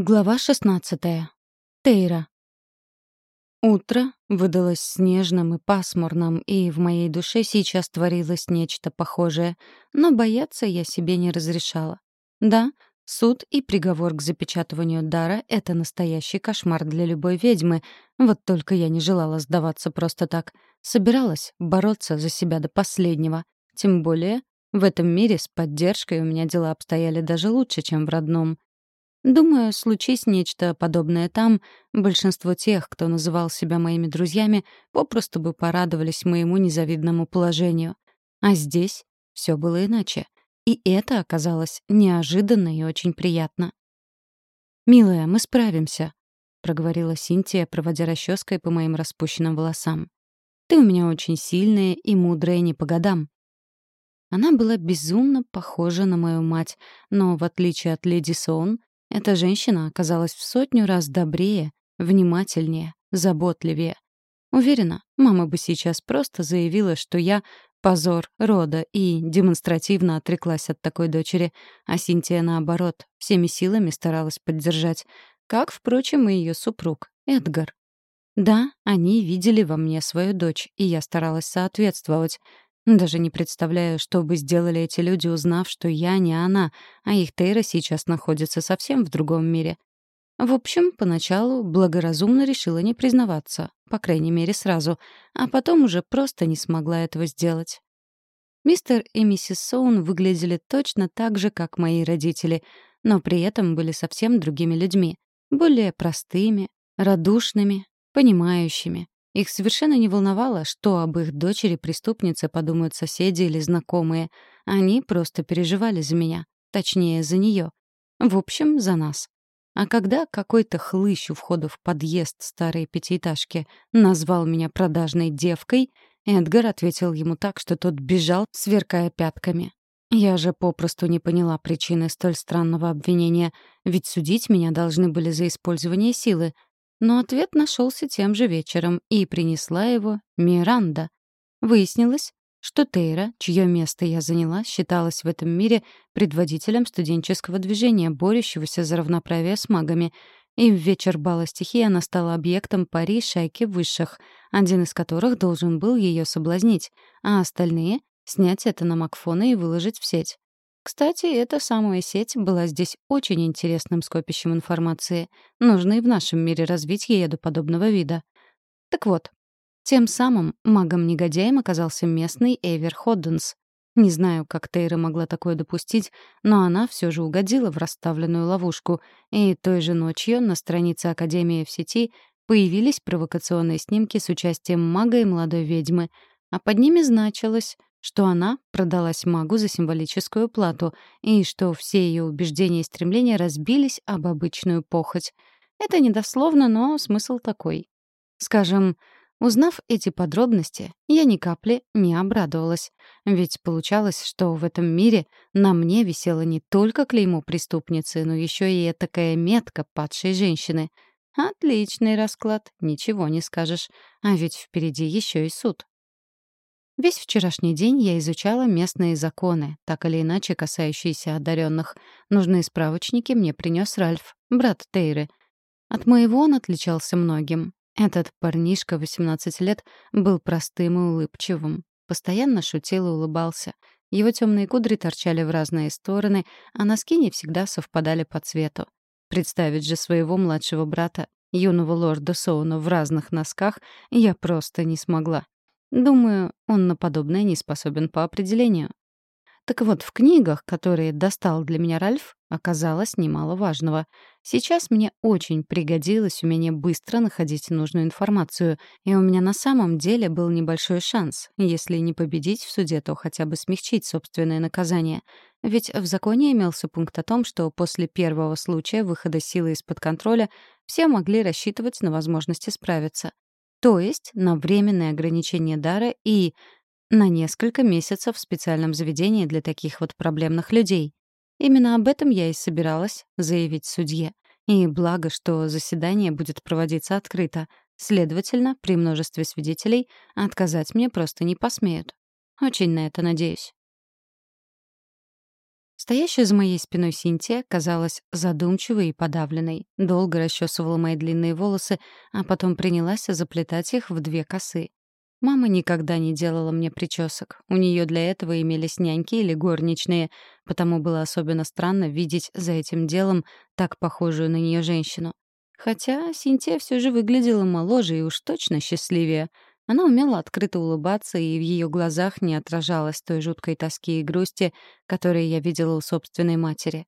Глава 16. Тейра. Утро выдалось снежным и пасмурным, и в моей душе сейчас творилось нечто похожее, но бояться я себе не разрешала. Да, суд и приговор к запечатыванию дара — это настоящий кошмар для любой ведьмы, вот только я не желала сдаваться просто так. Собиралась бороться за себя до последнего. Тем более, в этом мире с поддержкой у меня дела обстояли даже лучше, чем в родном. Думаю, случись нечто подобное там, большинство тех, кто называл себя моими друзьями, попросту бы порадовались моему незавидному положению. А здесь все было иначе. И это оказалось неожиданно и очень приятно. «Милая, мы справимся», — проговорила Синтия, проводя расческой по моим распущенным волосам. «Ты у меня очень сильная и мудрая не по годам». Она была безумно похожа на мою мать, но, в отличие от леди Сон, эта женщина оказалась в сотню раз добрее, внимательнее, заботливее. Уверена, мама бы сейчас просто заявила, что я — позор рода, и демонстративно отреклась от такой дочери, а Синтия, наоборот, всеми силами старалась поддержать, как, впрочем, и ее супруг, Эдгар. Да, они видели во мне свою дочь, и я старалась соответствовать, даже не представляю, что бы сделали эти люди, узнав, что я не она, а их Тейра сейчас находится совсем в другом мире. В общем, поначалу благоразумно решила не признаваться, по крайней мере, сразу, а потом уже просто не смогла этого сделать. Мистер и миссис Соун выглядели точно так же, как мои родители, но при этом были совсем другими людьми, более простыми, радушными, понимающими. Их совершенно не волновало, что об их дочери-преступнице подумают соседи или знакомые. Они просто переживали за меня. Точнее, за нее. В общем, за нас. А когда какой-то хлыщ у входа в подъезд старой пятиэтажки назвал меня продажной девкой, Эдгар ответил ему так, что тот бежал, сверкая пятками. Я же попросту не поняла причины столь странного обвинения, ведь судить меня должны были за использование силы — но ответ нашелся тем же вечером, и принесла его Миранда. Выяснилось, что Тейра, чье место я заняла, считалась в этом мире предводителем студенческого движения, борющегося за равноправие с магами. И в вечер бала стихии она стала объектом пари шайки высших, один из которых должен был ее соблазнить, а остальные — снять это на Макфона и выложить в сеть. Кстати, эта самая сеть была здесь очень интересным скопищем информации. Нужно и в нашем мире развить ее до подобного вида. Так вот, тем самым магом-негодяем оказался местный Эвер Ходденс. Не знаю, как Тейра могла такое допустить, но она все же угодила в расставленную ловушку, и той же ночью на странице Академии в сети появились провокационные снимки с участием мага и молодой ведьмы, а под ними значилось — что она продалась магу за символическую плату и что все ее убеждения и стремления разбились об обычную похоть. Это недословно, но смысл такой. Скажем, узнав эти подробности, я ни капли не обрадовалась. Ведь получалось, что в этом мире на мне висело не только клеймо преступницы, но еще и такая метка падшей женщины. Отличный расклад, ничего не скажешь. А ведь впереди еще и суд. Весь вчерашний день я изучала местные законы, так или иначе касающиеся одаренных. Нужные справочники мне принес Ральф, брат Тейры. От моего он отличался многим. Этот парнишка, 18 лет, был простым и улыбчивым. Постоянно шутил и улыбался. Его темные кудри торчали в разные стороны, а носки не всегда совпадали по цвету. Представить же своего младшего брата, юного лорда Соуна, в разных носках я просто не смогла. Думаю, он на подобное не способен по определению. Так вот, в книгах, которые достал для меня Ральф, оказалось немало важного. Сейчас мне очень пригодилось умение быстро находить нужную информацию, и у меня на самом деле был небольшой шанс, если не победить в суде, то хотя бы смягчить собственное наказание. Ведь в законе имелся пункт о том, что после первого случая выхода силы из-под контроля все могли рассчитывать на возможности справиться то есть на временное ограничение дара и на несколько месяцев в специальном заведении для таких вот проблемных людей. Именно об этом я и собиралась заявить судье. И благо, что заседание будет проводиться открыто. Следовательно, при множестве свидетелей отказать мне просто не посмеют. Очень на это надеюсь. Стоящая за моей спиной Синтия казалась задумчивой и подавленной. Долго расчесывала мои длинные волосы, а потом принялась заплетать их в две косы. Мама никогда не делала мне причесок. У нее для этого имелись няньки или горничные, потому было особенно странно видеть за этим делом так похожую на нее женщину. Хотя Синтия все же выглядела моложе и уж точно счастливее. Она умела открыто улыбаться, и в ее глазах не отражалось той жуткой тоски и грусти, которые я видела у собственной матери.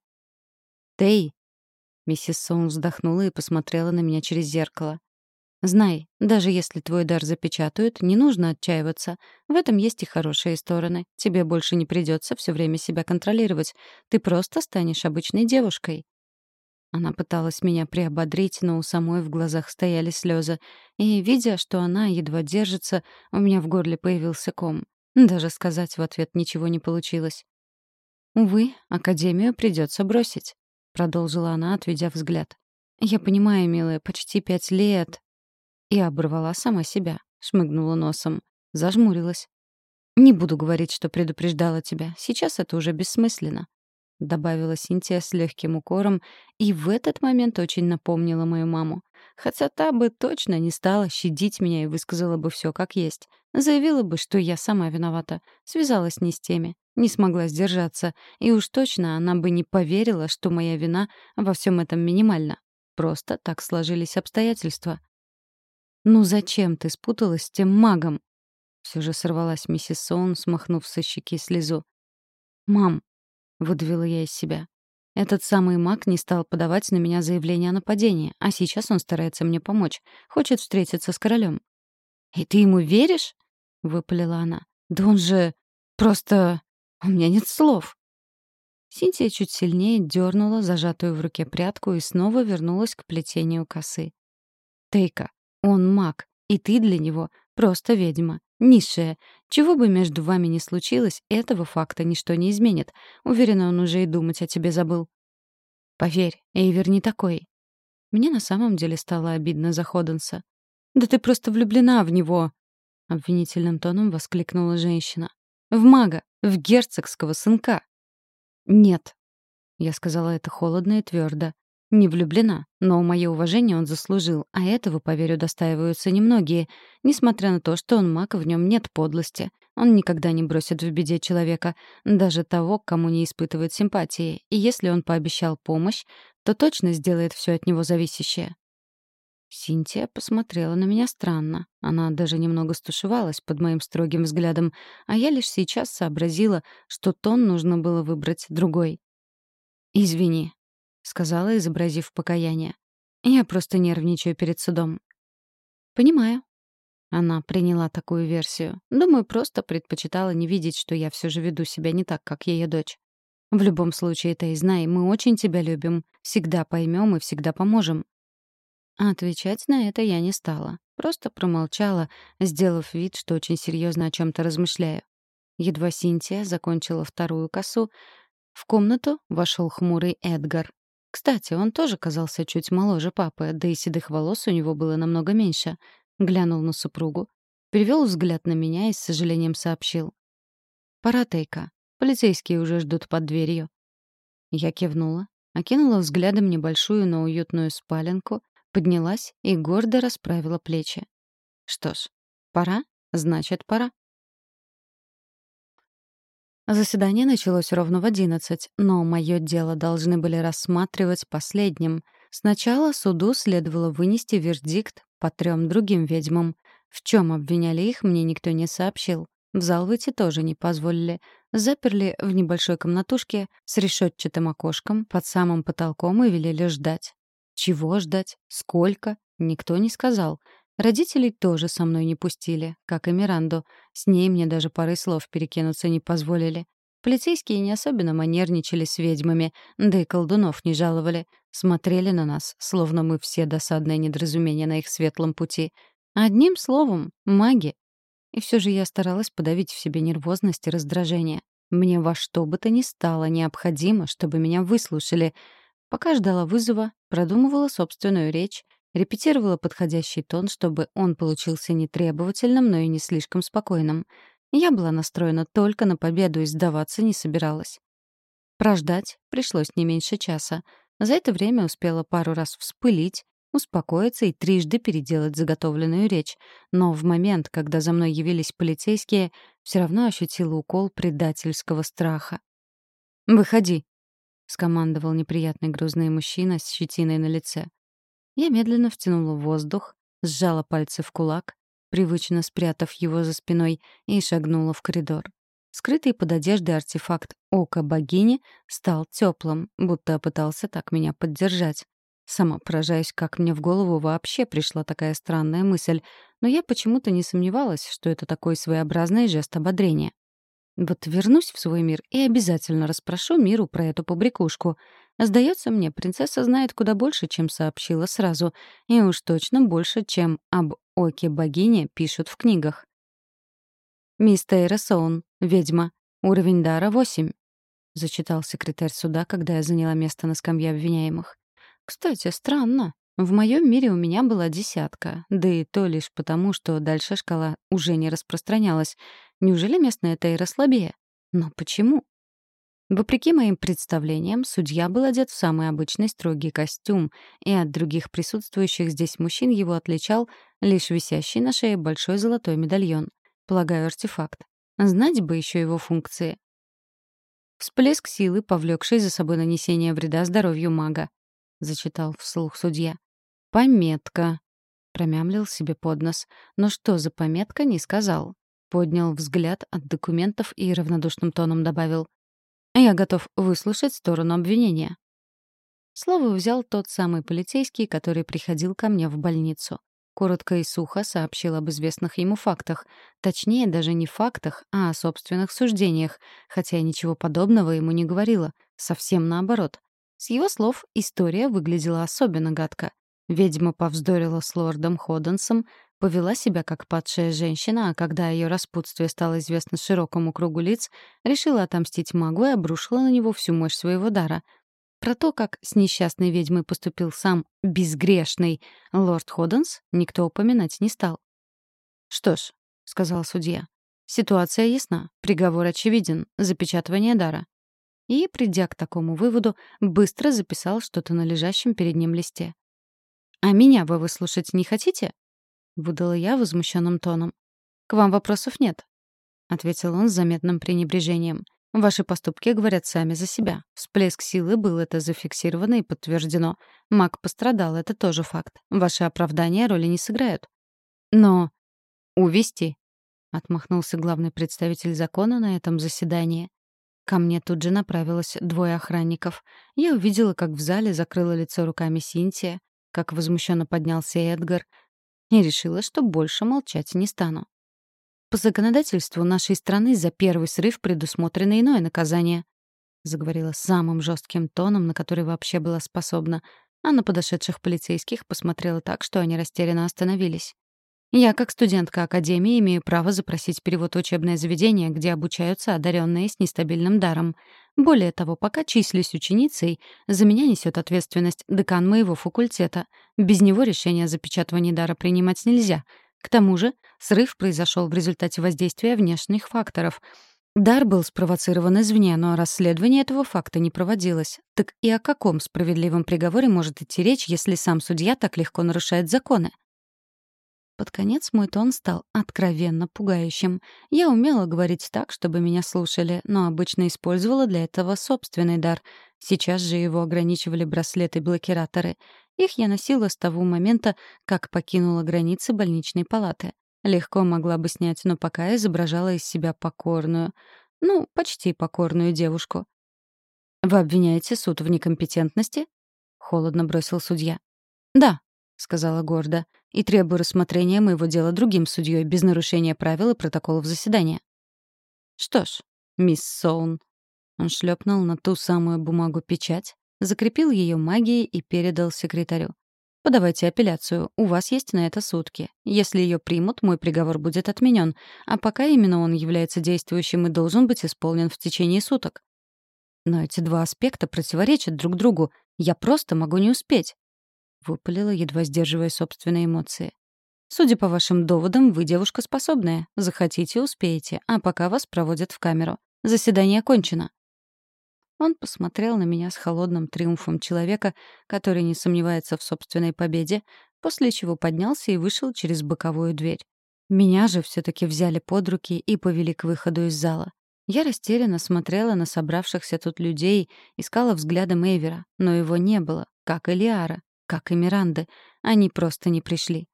«Тей!» Миссис Сон вздохнула и посмотрела на меня через зеркало. Знай, даже если твой дар запечатают, не нужно отчаиваться. В этом есть и хорошие стороны. Тебе больше не придется все время себя контролировать. Ты просто станешь обычной девушкой. Она пыталась меня приободрить, но у самой в глазах стояли слезы. И, видя, что она едва держится, у меня в горле появился ком. Даже сказать в ответ ничего не получилось. «Увы, академию придется бросить», — продолжила она, отведя взгляд. «Я понимаю, милая, почти пять лет, и оборвала сама себя, шмыгнула носом, зажмурилась. «Не буду говорить, что предупреждала тебя. Сейчас это уже бессмысленно», — добавила Синтия с легким укором, и в этот момент очень напомнила мою маму. Хотя та бы точно не стала щадить меня и высказала бы все как есть. Заявила бы, что я сама виновата. Связалась не с теми, не смогла сдержаться, и уж точно она бы не поверила, что моя вина во всем этом минимальна. Просто так сложились обстоятельства. «Ну зачем ты спуталась с тем магом?» Все же сорвалась миссис Сон, смахнув со щеки слезу. «Мам», — выдавила я из себя, — «этот самый маг не стал подавать на меня заявление о нападении, а сейчас он старается мне помочь, хочет встретиться с королем». «И ты ему веришь?» — выпалила она. «Да он же... просто... у меня нет слов». Синтия чуть сильнее дернула зажатую в руке прядку и снова вернулась к плетению косы. «Тейка, он маг, и ты для него просто ведьма, низшая. Чего бы между вами ни случилось, этого факта ничто не изменит. Уверена, он уже и думать о тебе забыл. Поверь, Эйвер не такой. Мне на самом деле стало обидно за Ходенса. «Да ты просто влюблена в него!» — обвинительным тоном воскликнула женщина. «В мага, в герцогского сынка!» «Нет», — я сказала это холодно и твердо. Не влюблена, но мое уважение он заслужил, а этого, поверю, достаиваются немногие. Несмотря на то, что он маг, в нем нет подлости. Он никогда не бросит в беде человека, даже того, кому не испытывает симпатии. И если он пообещал помощь, то точно сделает все от него зависящее. Синтия посмотрела на меня странно. Она даже немного стушевалась под моим строгим взглядом, а я лишь сейчас сообразила, что тон нужно было выбрать другой. «Извини», — сказала, изобразив покаяние. «Я просто нервничаю перед судом». «Понимаю». Она приняла такую версию. Думаю, просто предпочитала не видеть, что я все же веду себя не так, как ее дочь. В любом случае, ты знай, мы очень тебя любим. Всегда поймем и всегда поможем. А отвечать на это я не стала. Просто промолчала, сделав вид, что очень серьезно о чем то размышляю. Едва Синтия закончила вторую косу, в комнату вошел хмурый Эдгар. Кстати, он тоже казался чуть моложе папы, да и седых волос у него было намного меньше. Глянул на супругу, перевел взгляд на меня и с сожалением сообщил. «Пора, Тейка. Полицейские уже ждут под дверью». Я кивнула, окинула взглядом небольшую, но уютную спаленку, поднялась и гордо расправила плечи. «Что ж, пора, значит, пора». Заседание началось ровно в одиннадцать, но мое дело должны были рассматривать последним. Сначала суду следовало вынести вердикт по трем другим ведьмам. В чем обвиняли их, мне никто не сообщил. В зал выйти тоже не позволили. Заперли в небольшой комнатушке с решетчатым окошком под самым потолком и велели ждать. Чего ждать? Сколько? Никто не сказал. Родителей тоже со мной не пустили, как и Миранду. С ней мне даже пары слов перекинуться не позволили. Полицейские не особенно манерничали с ведьмами, да и колдунов не жаловали. Смотрели на нас, словно мы все досадное недоразумение на их светлом пути. Одним словом, маги. И все же я старалась подавить в себе нервозность и раздражение. Мне во что бы то ни стало необходимо, чтобы меня выслушали. Пока ждала вызова, продумывала собственную речь — Репетировала подходящий тон, чтобы он получился не требовательным, но и не слишком спокойным. Я была настроена только на победу и сдаваться не собиралась. Прождать пришлось не меньше часа. За это время успела пару раз вспылить, успокоиться и трижды переделать заготовленную речь. Но в момент, когда за мной явились полицейские, все равно ощутила укол предательского страха. «Выходи», — скомандовал неприятный грузный мужчина с щетиной на лице. Я медленно втянула воздух, сжала пальцы в кулак, привычно спрятав его за спиной, и шагнула в коридор. Скрытый под одеждой артефакт ока богини стал теплым, будто пытался так меня поддержать. Сама поражаюсь, как мне в голову вообще пришла такая странная мысль, но я почему-то не сомневалась, что это такой своеобразный жест ободрения. Вот вернусь в свой мир и обязательно расспрошу миру про эту побрякушку. Сдается мне, принцесса знает куда больше, чем сообщила сразу, и уж точно больше, чем об оке богини пишут в книгах. «Мисс Тейра Соун, ведьма. Уровень дара — восемь», — зачитал секретарь суда, когда я заняла место на скамье обвиняемых. «Кстати, странно. В моем мире у меня была десятка, да и то лишь потому, что дальше шкала уже не распространялась. Неужели местная Тейра слабее? Но почему? Вопреки моим представлениям, судья был одет в самый обычный строгий костюм, и от других присутствующих здесь мужчин его отличал лишь висящий на шее большой золотой медальон. Полагаю, артефакт. Знать бы еще его функции. Всплеск силы, повлекший за собой нанесение вреда здоровью мага. Зачитал вслух судья. «Пометка», — промямлил себе под нос. Но что за пометка, не сказал. Поднял взгляд от документов и равнодушным тоном добавил. «Я готов выслушать сторону обвинения». Слово взял тот самый полицейский, который приходил ко мне в больницу. Коротко и сухо сообщил об известных ему фактах. Точнее, даже не фактах, а о собственных суждениях, хотя я ничего подобного ему не говорила. Совсем наоборот. С его слов, история выглядела особенно гадко. Ведьма повздорила с лордом Ходденсом, повела себя как падшая женщина, а когда ее распутствие стало известно широкому кругу лиц, решила отомстить магу и обрушила на него всю мощь своего дара — про то, как с несчастной ведьмой поступил сам безгрешный лорд Ходденс, никто упоминать не стал. «Что ж», — сказал судья, — «ситуация ясна, приговор очевиден, запечатывание дара». И, придя к такому выводу, быстро записал что-то на лежащем перед ним листе. «А меня вы выслушать не хотите?» — выдала я возмущенным тоном. «К вам вопросов нет», — ответил он с заметным пренебрежением. Ваши поступки говорят сами за себя. Всплеск силы был это зафиксировано и подтверждено. Маг пострадал, это тоже факт. Ваши оправдания роли не сыграют. Но увести, отмахнулся главный представитель закона на этом заседании. Ко мне тут же направилось двое охранников. Я увидела, как в зале закрыла лицо руками Синтия, как возмущенно поднялся Эдгар, и решила, что больше молчать не стану. По законодательству нашей страны за первый срыв предусмотрено иное наказание», — заговорила самым жестким тоном, на который вообще была способна, а на подошедших полицейских посмотрела так, что они растерянно остановились. «Я, как студентка Академии, имею право запросить перевод учебное заведение, где обучаются одаренные с нестабильным даром. Более того, пока числюсь ученицей, за меня несет ответственность декан моего факультета. Без него решение о запечатывании дара принимать нельзя, к тому же срыв произошел в результате воздействия внешних факторов. Дар был спровоцирован извне, но расследование этого факта не проводилось. Так и о каком справедливом приговоре может идти речь, если сам судья так легко нарушает законы? Под конец мой тон стал откровенно пугающим. Я умела говорить так, чтобы меня слушали, но обычно использовала для этого собственный дар. Сейчас же его ограничивали браслеты-блокираторы. Их я носила с того момента, как покинула границы больничной палаты. Легко могла бы снять, но пока изображала из себя покорную. Ну, почти покорную девушку. «Вы обвиняете суд в некомпетентности?» — холодно бросил судья. «Да», — сказала гордо, — «и требую рассмотрения моего дела другим судьей без нарушения правил и протоколов заседания». «Что ж, мисс Соун...» Он шлепнул на ту самую бумагу печать, закрепил ее магией и передал секретарю. «Подавайте апелляцию. У вас есть на это сутки. Если ее примут, мой приговор будет отменен, а пока именно он является действующим и должен быть исполнен в течение суток». «Но эти два аспекта противоречат друг другу. Я просто могу не успеть», — выпалила, едва сдерживая собственные эмоции. «Судя по вашим доводам, вы девушка способная. Захотите — успеете, а пока вас проводят в камеру. Заседание окончено». Он посмотрел на меня с холодным триумфом человека, который не сомневается в собственной победе, после чего поднялся и вышел через боковую дверь. Меня же все таки взяли под руки и повели к выходу из зала. Я растерянно смотрела на собравшихся тут людей, искала взглядом Эйвера, но его не было, как и Лиара, как и Миранды. Они просто не пришли.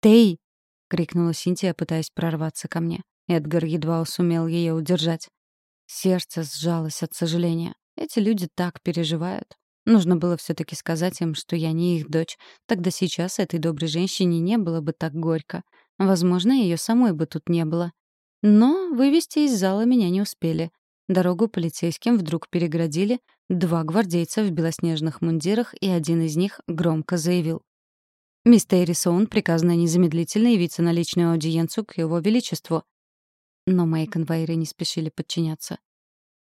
«Тей!» — крикнула Синтия, пытаясь прорваться ко мне. Эдгар едва сумел ее удержать. Сердце сжалось от сожаления. Эти люди так переживают. Нужно было все таки сказать им, что я не их дочь. Тогда сейчас этой доброй женщине не было бы так горько. Возможно, ее самой бы тут не было. Но вывести из зала меня не успели. Дорогу полицейским вдруг переградили два гвардейца в белоснежных мундирах, и один из них громко заявил. «Мистер Эрисон приказано незамедлительно явиться на личную аудиенцию к его величеству». Но мои конвоиры не спешили подчиняться.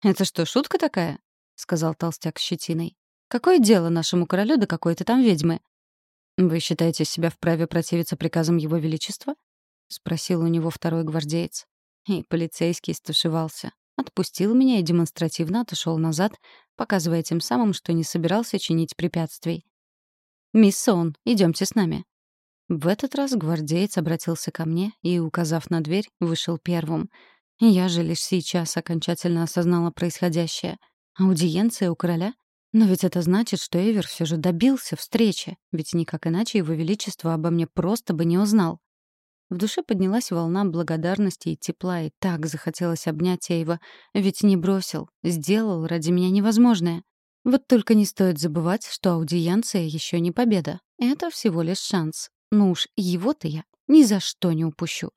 «Это что, шутка такая?» — сказал толстяк щетиной. «Какое дело нашему королю до какой-то там ведьмы?» «Вы считаете себя вправе противиться приказам его величества?» — спросил у него второй гвардеец. И полицейский стушевался. Отпустил меня и демонстративно отошел назад, показывая тем самым, что не собирался чинить препятствий. «Мисс Сон, идемте с нами». В этот раз гвардеец обратился ко мне и, указав на дверь, вышел первым. Я же лишь сейчас окончательно осознала происходящее. Аудиенция у короля? Но ведь это значит, что Эвер все же добился встречи, ведь никак иначе его величество обо мне просто бы не узнал. В душе поднялась волна благодарности и тепла, и так захотелось обнять Эйва, ведь не бросил, сделал ради меня невозможное. Вот только не стоит забывать, что аудиенция еще не победа. Это всего лишь шанс. Ну уж его-то я ни за что не упущу.